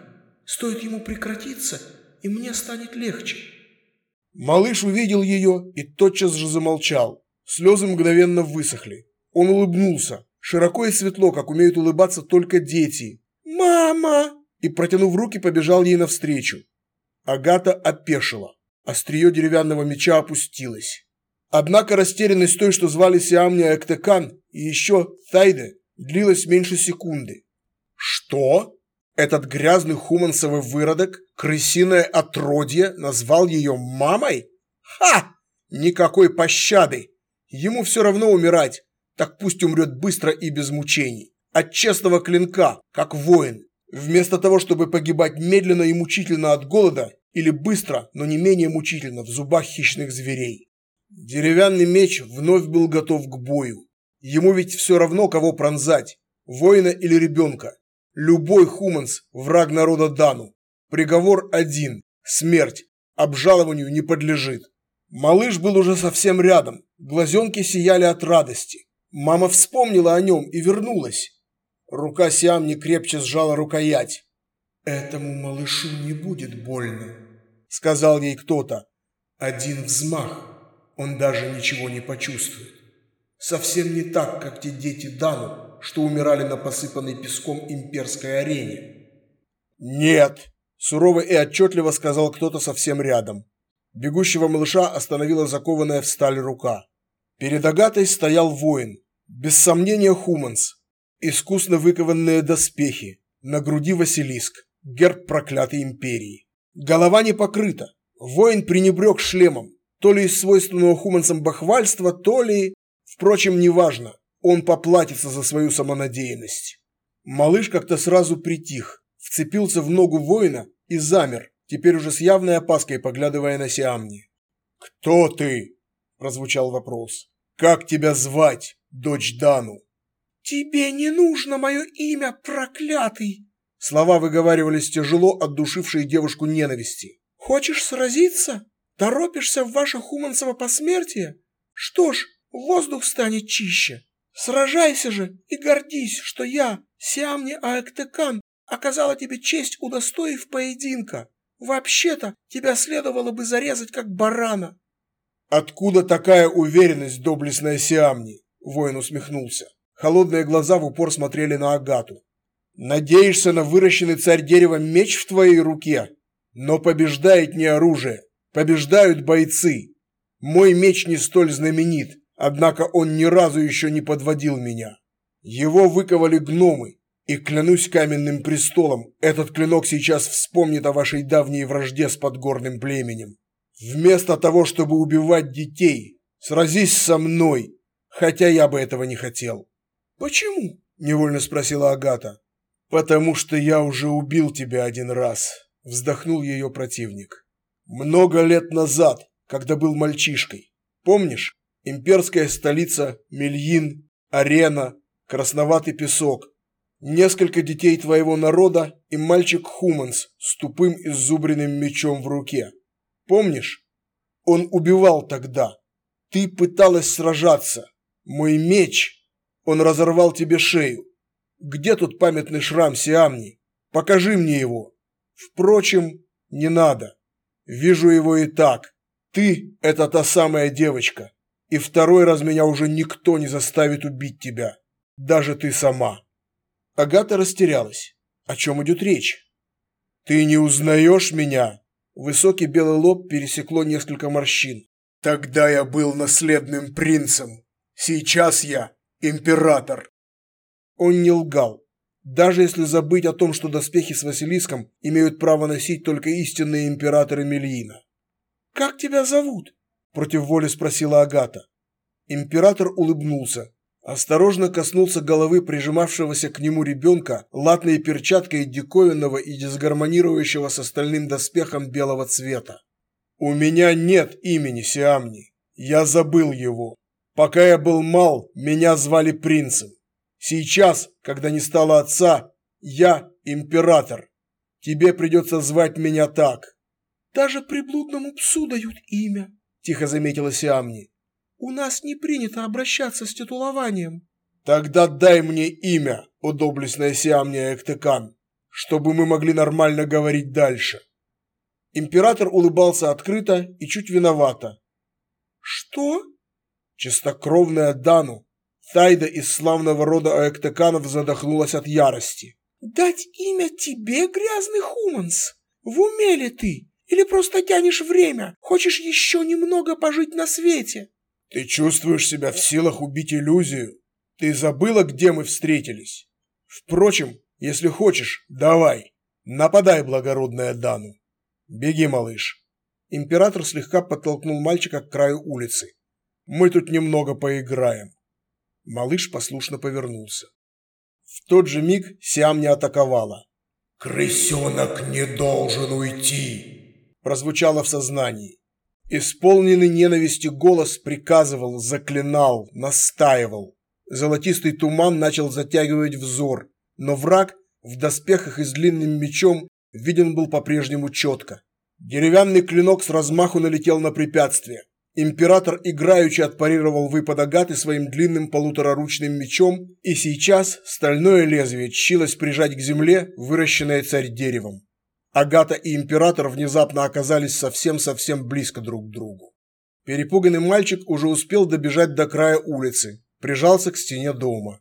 Стоит ему прекратиться, и мне станет легче. Малыш увидел ее и тотчас же замолчал. Слезы мгновенно высохли. Он улыбнулся, широко и светло, как умеют улыбаться только дети. «Мама!» и, протянув руки, побежал ей навстречу. Агата опешила. Острие деревянного меча опустилось. Однако растерянность той, что звали Сиамния Эктекан, и еще Тайде, длилась меньше секунды. «Что?» Этот грязный хумансовый выродок, крысиное отродье, назвал ее мамой? Ха! Никакой пощады! Ему все равно умирать, так пусть умрет быстро и без мучений. От честного клинка, как воин. Вместо того, чтобы погибать медленно и мучительно от голода, или быстро, но не менее мучительно в зубах хищных зверей. Деревянный меч вновь был готов к бою. Ему ведь все равно, кого пронзать, воина или ребенка. Любой хуманс – враг народа Дану. Приговор один – смерть, обжалованию не подлежит. Малыш был уже совсем рядом, глазенки сияли от радости. Мама вспомнила о нем и вернулась. Рука Сиам не крепче сжала рукоять. «Этому малышу не будет больно», — сказал ей кто-то. «Один взмах, он даже ничего не почувствует. Совсем не так, как те дети Дану, что умирали на посыпанной песком имперской арене». «Нет», — сурово и отчетливо сказал кто-то совсем рядом. Бегущего малыша остановила закованная в сталь рука. Перед Агатой стоял воин, без сомнения Хуманс, искусно выкованные доспехи, на груди Василиск, герб проклятой империи. Голова не покрыта, воин пренебрег шлемом, то ли из свойственного Хумансам бахвальства, то ли... Впрочем, неважно, он поплатится за свою самонадеянность. Малыш как-то сразу притих, вцепился в ногу воина и замер, теперь уже с явной опаской поглядывая на Сиамни. «Кто ты?» – прозвучал вопрос. «Как тебя звать, дочь Дану?» «Тебе не нужно мое имя, проклятый!» Слова выговаривались тяжело, отдушившие девушку ненависти. «Хочешь сразиться? Торопишься в ваше хуманцево посмертие? Что ж, воздух станет чище. Сражайся же и гордись, что я, Сиамни Аэктекан, оказала тебе честь, удостоив поединка. Вообще-то тебя следовало бы зарезать как барана. Откуда такая уверенность, доблестная Сиамни? Воин усмехнулся. Холодные глаза в упор смотрели на Агату. Надеешься на выращенный царь дерева меч в твоей руке? Но побеждает не оружие, побеждают бойцы. Мой меч не столь знаменит, однако он ни разу еще не подводил меня. Его выковали гномы, и клянусь каменным престолом, этот клинок сейчас вспомнит о вашей давней вражде с подгорным племенем. Вместо того, чтобы убивать детей, сразись со мной, хотя я бы этого не хотел. Почему? Невольно спросила Агата. Потому что я уже убил тебя один раз, вздохнул ее противник. Много лет назад, когда был мальчишкой. Помнишь? Имперская столица, Мельин, арена, красноватый песок. Несколько детей твоего народа и мальчик Хуманс с тупым иззубренным мечом в руке. Помнишь? Он убивал тогда. Ты пыталась сражаться. Мой меч. Он разорвал тебе шею. Где тут памятный шрам Сиамни? Покажи мне его. Впрочем, не надо. Вижу его и так. Ты – это та самая девочка. И второй раз меня уже никто не заставит убить тебя. Даже ты сама. Агата растерялась. О чем идет речь? «Ты не узнаешь меня?» Высокий белый лоб пересекло несколько морщин. «Тогда я был наследным принцем. Сейчас я император». Он не лгал. Даже если забыть о том, что доспехи с Василиском имеют право носить только истинные императоры Мельина. «Как тебя зовут?» – против воли спросила Агата. Император улыбнулся, Осторожно коснулся головы прижимавшегося к нему ребенка латной перчаткой диковинного и дисгармонирующего с остальным доспехом белого цвета. «У меня нет имени Сиамни. Я забыл его. Пока я был мал, меня звали принцем. Сейчас, когда не стало отца, я император. Тебе придется звать меня так». «Даже приблудному псу дают имя», – тихо заметила Сиамни. У нас не принято обращаться с титулованием. Тогда дай мне имя, о доблестная Сиамния Эктекан, чтобы мы могли нормально говорить дальше. Император улыбался открыто и чуть виновато. Что? Чистокровная Дану, Тайда из славного рода Аэктеканов задохнулась от ярости. «Дать имя тебе, грязный хуманс? В уме ли ты? Или просто тянешь время? Хочешь еще немного пожить на свете?» Ты чувствуешь себя в силах убить иллюзию? Ты забыла, где мы встретились? Впрочем, если хочешь, давай. Нападай, благородная Дану. Беги, малыш. Император слегка подтолкнул мальчика к краю улицы. Мы тут немного поиграем. Малыш послушно повернулся. В тот же миг Сиам не атаковала. «Крысенок не должен уйти!» прозвучало в сознании. Исполненный ненависти голос приказывал, заклинал, настаивал. Золотистый туман начал затягивать взор, но враг в доспехах и с длинным мечом виден был по-прежнему четко. Деревянный клинок с размаху налетел на препятствие. Император играючи отпарировал выпад Агаты своим длинным полутораручным мечом, и сейчас стальное лезвие чилось прижать к земле выращенное царь деревом. Агата и император внезапно оказались совсем-совсем близко друг к другу. Перепуганный мальчик уже успел добежать до края улицы, прижался к стене дома.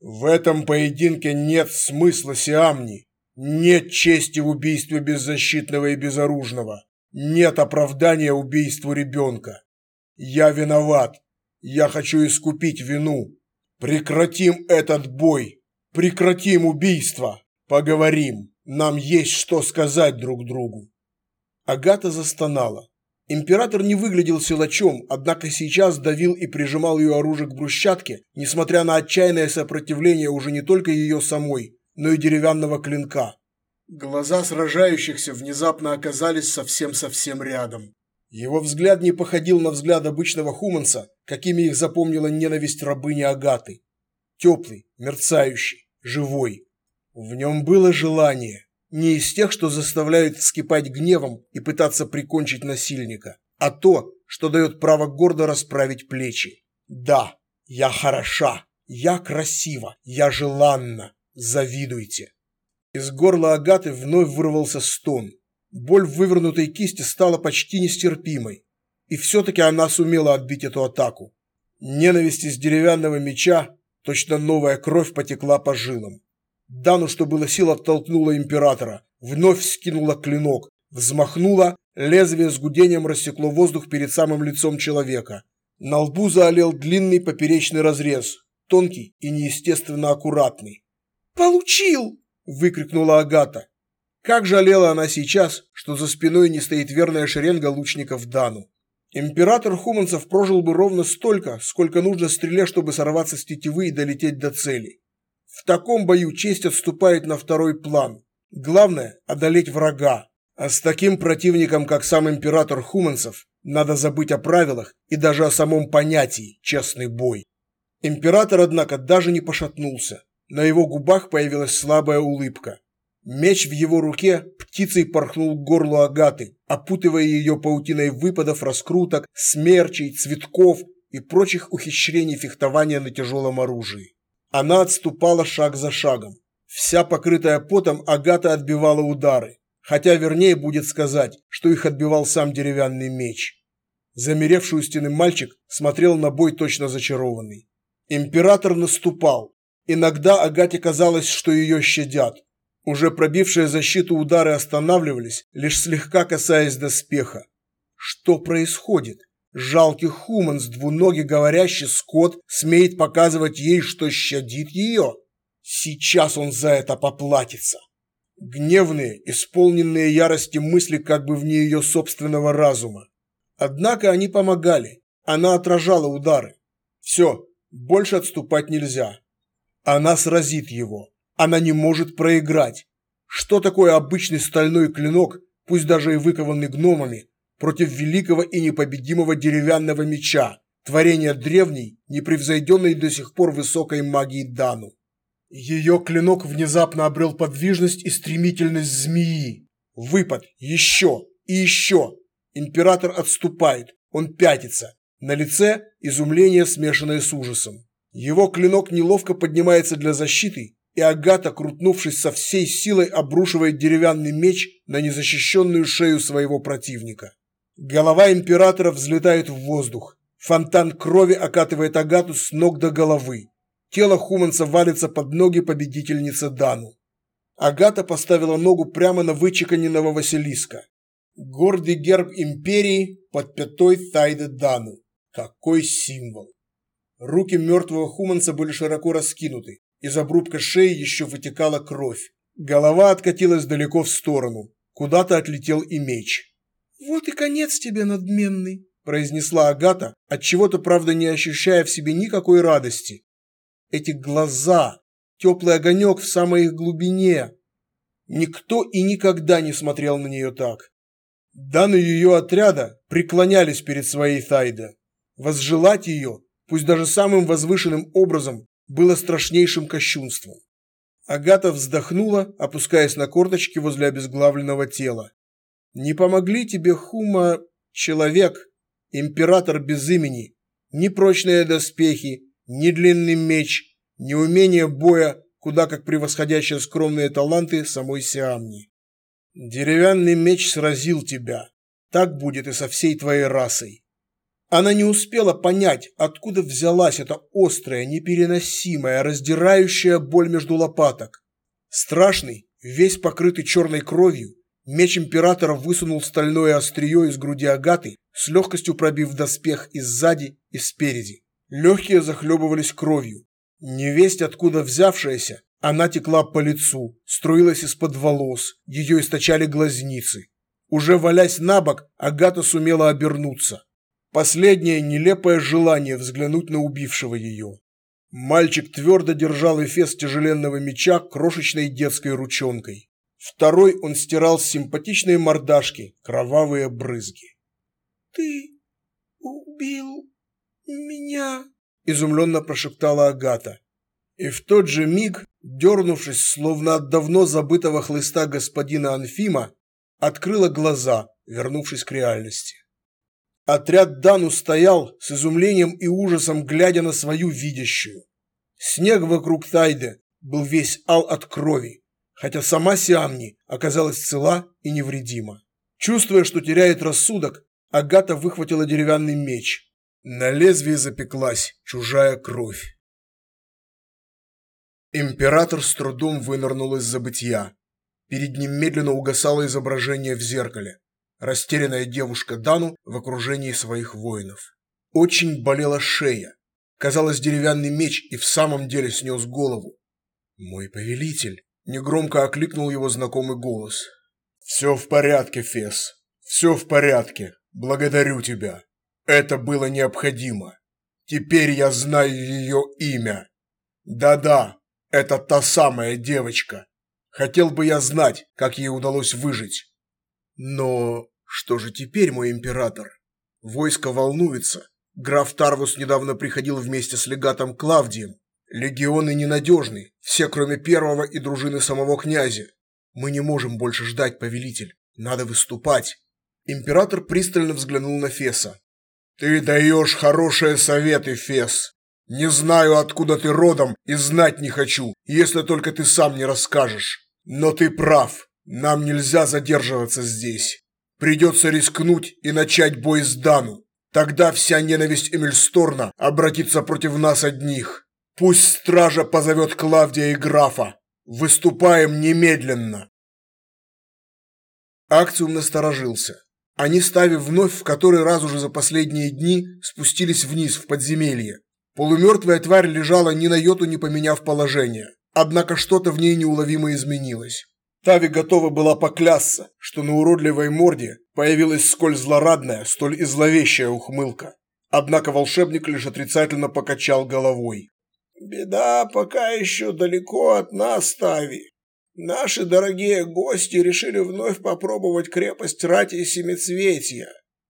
В этом поединке нет смысла Сиамни, нет чести в убийстве беззащитного и безоружного, нет оправдания убийству ребенка. Я виноват. Я хочу искупить вину. Прекратим этот бой. Прекратим убийство. Поговорим. Нам есть что сказать друг другу. Агата застонала. Император не выглядел силачом, однако сейчас давил и прижимал ее оружие к брусчатке, несмотря на отчаянное сопротивление уже не только ее самой, но и деревянного клинка. Глаза сражающихся внезапно оказались совсем-совсем рядом. Его взгляд не походил на взгляд обычного хуманца, какими их запомнила ненависть рабыни Агаты. Теплый, мерцающий, живой. В нем было желание. Не из тех, что заставляют вскипать гневом и пытаться прикончить насильника, а то, что дает право гордо расправить плечи. Да, я хороша, я красива, я желанна. Завидуйте. Из горла Агаты вновь вырвался стон. Боль в вывернутой кисти стала почти нестерпимой. И все-таки она сумела отбить эту атаку. Ненависть из деревянного меча, точно новая кровь потекла по жилам. Дану, что было сил, оттолкнула императора, вновь скинула клинок, взмахнула, лезвие с гудением рассекло воздух перед самым лицом человека. На лбу заолел длинный поперечный разрез, тонкий и неестественно аккуратный. «Получил!» – выкрикнула Агата. Как жалела она сейчас, что за спиной не стоит верная шеренга лучников Дану. Император Хуманцев прожил бы ровно столько, сколько нужно стреле, чтобы сорваться с тетивы и долететь до цели. В таком бою честь отступает на второй план. Главное – одолеть врага. А с таким противником, как сам император Хуманцев, надо забыть о правилах и даже о самом понятии «честный бой». Император, однако, даже не пошатнулся. На его губах появилась слабая улыбка. Меч в его руке птицей порхнул к горлу Агаты, опутывая ее паутиной выпадов, раскруток, смерчей, цветков и прочих ухищрений фехтования на тяжелом оружии. Она отступала шаг за шагом. Вся покрытая потом Агата отбивала удары, хотя вернее будет сказать, что их отбивал сам деревянный меч. Замеревший у стены мальчик смотрел на бой точно зачарованный. Император наступал. Иногда Агате казалось, что ее щадят, уже пробившие защиту удары останавливались, лишь слегка касаясь доспеха. Что происходит? Жалкий хуманс, двуногий говорящий скот, смеет показывать ей, что щадит ее. Сейчас он за это поплатится. Гневные, исполненные ярости мысли как бы вне ее собственного разума. Однако они помогали. Она отражала удары. Все, больше отступать нельзя. Она сразит его. Она не может проиграть. Что такое обычный стальной клинок, пусть даже и выкованный гномами, против великого и непобедимого деревянного меча, творения древней, непревзойденной до сих пор высокой магии Дану? Ее клинок внезапно обрел подвижность и стремительность змеи. Выпад, еще и еще. Император отступает, он пятится. На лице изумление, смешанное с ужасом. Его клинок неловко поднимается для защиты, и Агата, крутнувшись со всей силой, обрушивает деревянный меч на незащищенную шею своего противника. Голова императора взлетает в воздух. Фонтан крови окатывает Агату с ног до головы. Тело Хуманца валится под ноги победительницы Дану. Агата поставила ногу прямо на вычеканенного Василиска. Гордый герб империи под пятой Тайды Дану. Какой символ! Руки мертвого Хуманца были широко раскинуты. Из обрубка шеи еще вытекала кровь. Голова откатилась далеко в сторону. Куда-то отлетел и меч. «Вот и конец тебе, надменный», – произнесла Агата, отчего-то, правда, не ощущая в себе никакой радости. Эти глаза, теплый огонек в самой их глубине. Никто и никогда не смотрел на нее так. Даны ее отряда преклонялись перед своей Тайда. Возжелать ее, пусть даже самым возвышенным образом, было страшнейшим кощунством. Агата вздохнула, опускаясь на корточки возле обезглавленного тела. «Не помогли тебе, Хума, человек, император без имени, ни прочные доспехи, ни длинный меч, ни умение боя, куда как превосходящие скромные таланты самой Сиамни. Деревянный меч сразил тебя. Так будет и со всей твоей расой. Она не успела понять, откуда взялась эта острая, непереносимая, раздирающая боль между лопаток. Страшный, весь покрытый черной кровью, меч императора высунул стальное острие из груди Агаты, с легкостью пробив доспех и сзади, и спереди. Легкие захлебывались кровью. Невесть, откуда взявшаяся, она текла по лицу, струилась из-под волос, ее источали глазницы. Уже валясь на бок, Агата сумела обернуться. Последнее нелепое желание взглянуть на убившего ее. Мальчик твердо держал эфес тяжеленного меча крошечной детской ручонкой. Второй он стирал с симпатичной мордашки кровавые брызги. «Ты убил меня?» – изумленно прошептала Агата. И в тот же миг, дернувшись, словно от давно забытого хлыста господина Анфима, открыла глаза, вернувшись к реальности. Отряд Дану стоял с изумлением и ужасом, глядя на свою видящую. Снег вокруг Тайды был весь ал от крови, хотя сама Сиамни оказалась цела и невредима. Чувствуя, что теряет рассудок, Агата выхватила деревянный меч. На лезвии запеклась чужая кровь. Император с трудом вынырнул из забытья. Перед ним медленно угасало изображение в зеркале растерянная девушка Дану в окружении своих воинов. Очень болела шея. Казалось, деревянный меч и в самом деле снес голову. «Мой повелитель!» – негромко окликнул его знакомый голос. «Все в порядке, Фес. Все в порядке. Благодарю тебя. Это было необходимо. Теперь я знаю ее имя. Да-да, это та самая девочка. Хотел бы я знать, как ей удалось выжить. Но что же теперь, мой император? Войско волнуется. Граф Тарвус недавно приходил вместе с легатом Клавдием. Легионы ненадежны, все кроме первого и дружины самого князя. Мы не можем больше ждать, повелитель. Надо выступать. Император пристально взглянул на Феса. Ты даешь хорошие советы, Фес. Не знаю, откуда ты родом, и знать не хочу, если только ты сам не расскажешь. Но ты прав. Нам нельзя задерживаться здесь. Придется рискнуть и начать бой с Дану. Тогда вся ненависть Эмильсторна обратится против нас одних. Пусть стража позовет Клавдия и графа. Выступаем немедленно. Акциум насторожился. Они, ставив вновь в который раз уже за последние дни, спустились вниз в подземелье. Полумертвая тварь лежала ни на йоту не поменяв положение. Однако что-то в ней неуловимо изменилось. Тави готова была поклясться, что на уродливой морде появилась сколь злорадная, столь и зловещая ухмылка. Однако волшебник лишь отрицательно покачал головой. «Беда пока еще далеко от нас, Тави. Наши дорогие гости решили вновь попробовать крепость Рати и Семицветия.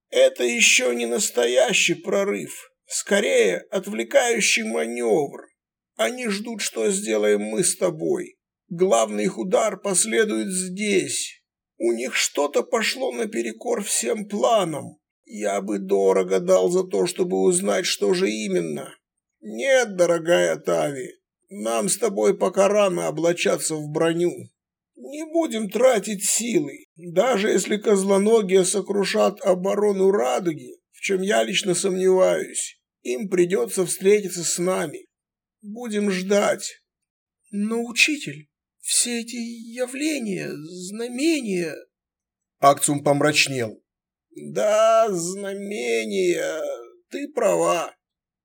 Это еще не настоящий прорыв, скорее отвлекающий маневр. Они ждут, что сделаем мы с тобой. Главный их удар последует здесь. У них что-то пошло наперекор всем планам. Я бы дорого дал за то, чтобы узнать, что же именно. Нет, дорогая Тави, нам с тобой пока рано облачаться в броню. Не будем тратить силы. Даже если козлоногие сокрушат оборону Радуги, в чем я лично сомневаюсь, им придется встретиться с нами. Будем ждать. Но, учитель, все эти явления, знамения...» Акциум помрачнел. «Да, знамения, ты права.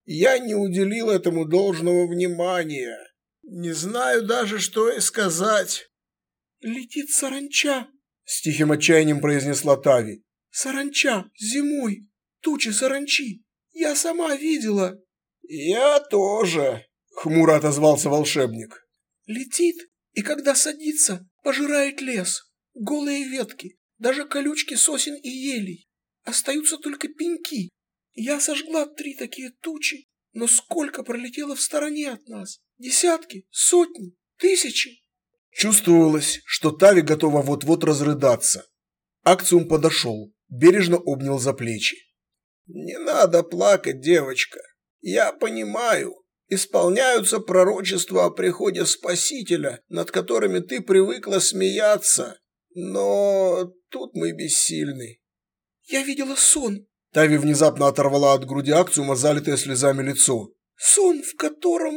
Я не уделил этому должного внимания. Не знаю даже, что и сказать». «Летит саранча», — с тихим отчаянием произнесла Тави. «Саранча, зимой, тучи саранчи. Я сама видела». «Я тоже», — хмуро отозвался волшебник. «Летит и когда садится, пожирает лес. Голые ветки, даже колючки сосен и елей. Остаются только пеньки. Я сожгла три такие тучи, но сколько пролетело в стороне от нас? Десятки, сотни, тысячи. Чувствовалось, что Тави готова вот-вот разрыдаться. Акциум подошел, бережно обнял за плечи. «Не надо плакать, девочка. Я понимаю. Исполняются пророчества о приходе Спасителя, над которыми ты привыкла смеяться. Но тут мы бессильны». «Я видела сон». Тави внезапно оторвала от груди Акциума залитое слезами лицо. «Сон, в котором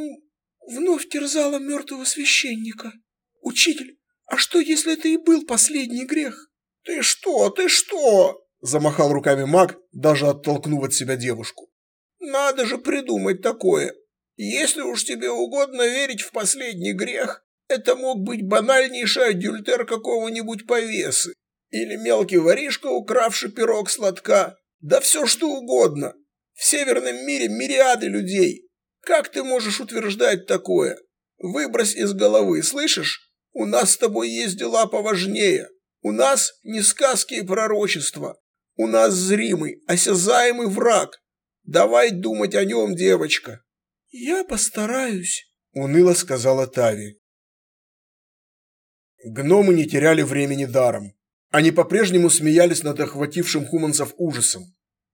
вновь терзала мертвого священника. Учитель, а что, если это и был последний грех?» «Ты что, ты что?» Замахал руками маг, даже оттолкнув от себя девушку. «Надо же придумать такое. Если уж тебе угодно верить в последний грех, это мог быть банальнейший адюльтер какого-нибудь повесы. Или мелкий воришка, укравший пирог сладка. Да все что угодно. В северном мире мириады людей. Как ты можешь утверждать такое? Выбрось из головы, слышишь? У нас с тобой есть дела поважнее. У нас не сказки и пророчества. У нас зримый, осязаемый враг. Давай думать о нем, девочка. Я постараюсь, уныло сказала Тави. Гномы не теряли времени даром. Они по-прежнему смеялись над охватившим хуманцев ужасом.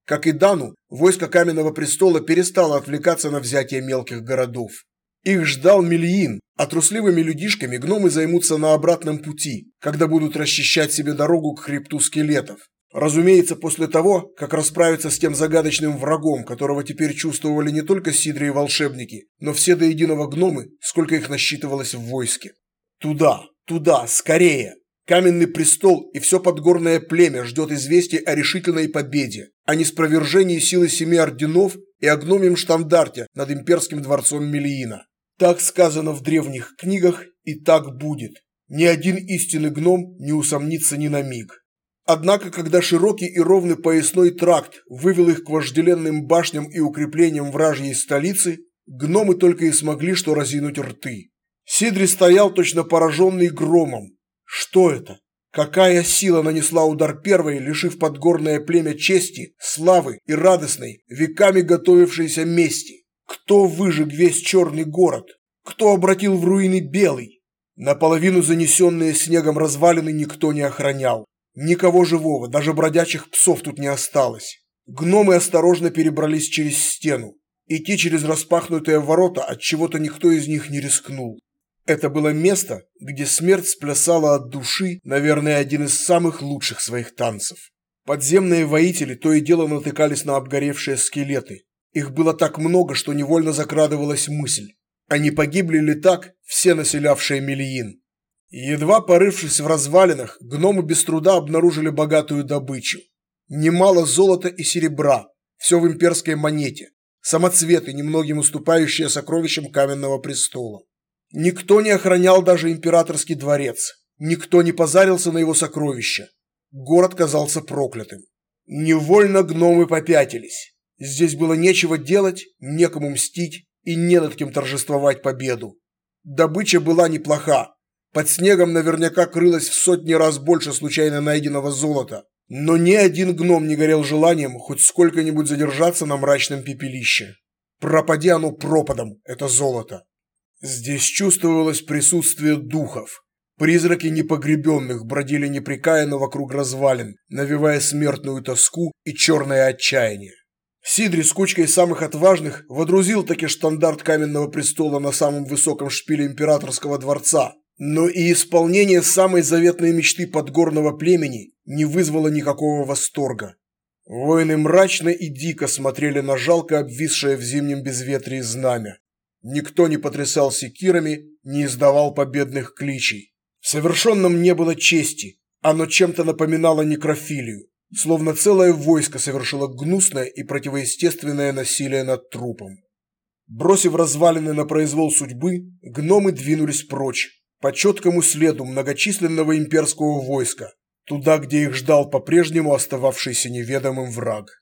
Как и Дану, войско Каменного Престола перестало отвлекаться на взятие мелких городов. Их ждал Мельин, а трусливыми людишками гномы займутся на обратном пути, когда будут расчищать себе дорогу к хребту скелетов. Разумеется, после того, как расправиться с тем загадочным врагом, которого теперь чувствовали не только сидры и волшебники, но все до единого гномы, сколько их насчитывалось в войске. Туда, туда, скорее! Каменный престол и все подгорное племя ждет известия о решительной победе, о неспровержении силы семи орденов и о гномьем штандарте над имперским дворцом Мелиина. Так сказано в древних книгах и так будет. Ни один истинный гном не усомнится ни на миг. Однако, когда широкий и ровный поясной тракт вывел их к вожделенным башням и укреплениям вражьей столицы, гномы только и смогли что разинуть рты. Сидри стоял точно пораженный громом. Что это? Какая сила нанесла удар первой, лишив подгорное племя чести, славы и радостной, веками готовившейся мести? Кто выжег весь черный город? Кто обратил в руины белый? Наполовину занесенные снегом развалины никто не охранял. Никого живого, даже бродячих псов тут не осталось. Гномы осторожно перебрались через стену. Идти через распахнутые ворота от чего-то никто из них не рискнул. Это было место, где смерть сплясала от души, наверное, один из самых лучших своих танцев. Подземные воители то и дело натыкались на обгоревшие скелеты. Их было так много, что невольно закрадывалась мысль. Они погибли ли так, все населявшие Мелиин? Едва порывшись в развалинах, гномы без труда обнаружили богатую добычу. Немало золота и серебра, все в имперской монете, самоцветы, немногим уступающие сокровищам каменного престола. Никто не охранял даже императорский дворец, никто не позарился на его сокровища. Город казался проклятым. Невольно гномы попятились. Здесь было нечего делать, некому мстить и не над кем торжествовать победу. Добыча была неплоха, под снегом наверняка крылось в сотни раз больше случайно найденного золота. Но ни один гном не горел желанием хоть сколько-нибудь задержаться на мрачном пепелище. Пропади оно пропадом, это золото. Здесь чувствовалось присутствие духов. Призраки непогребенных бродили непрекаянно вокруг развалин, навевая смертную тоску и черное отчаяние. Сидри с кучкой самых отважных водрузил таки штандарт каменного престола на самом высоком шпиле императорского дворца, но и исполнение самой заветной мечты подгорного племени не вызвало никакого восторга. Воины мрачно и дико смотрели на жалко обвисшее в зимнем безветрии знамя. Никто не потрясал секирами, не издавал победных кличей. В совершенном не было чести, оно чем-то напоминало некрофилию, словно целое войско совершило гнусное и противоестественное насилие над трупом. Бросив развалины на произвол судьбы, гномы двинулись прочь, по четкому следу многочисленного имперского войска, туда, где их ждал по-прежнему остававшийся неведомым враг.